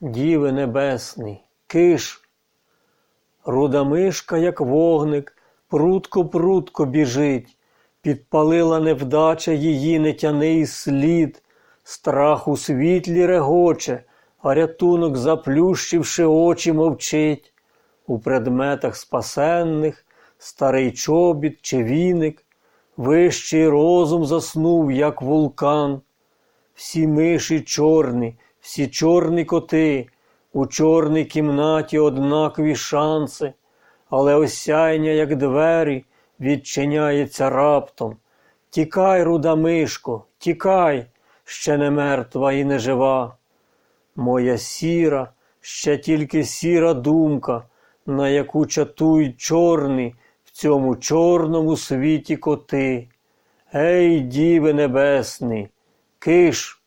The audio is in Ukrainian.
Діве небесний, киш. Руда мишка, як вогник, прутко-прутко біжить, підпалила невдача її нетяний слід, страх у світлі регоче, а рятунок, заплющивши очі, мовчить. У предметах спасенних старий чобіт чи віник, вищий розум заснув, як вулкан. Всі миші чорні, всі чорні коти, у чорній кімнаті однакові шанси, але осяйня, як двері, відчиняється раптом. Тікай, руда мишко, тікай, ще не мертва і не жива. Моя сіра, ще тільки сіра думка, на яку чатують чорні в цьому чорному світі коти. Ей, діви небесні, киш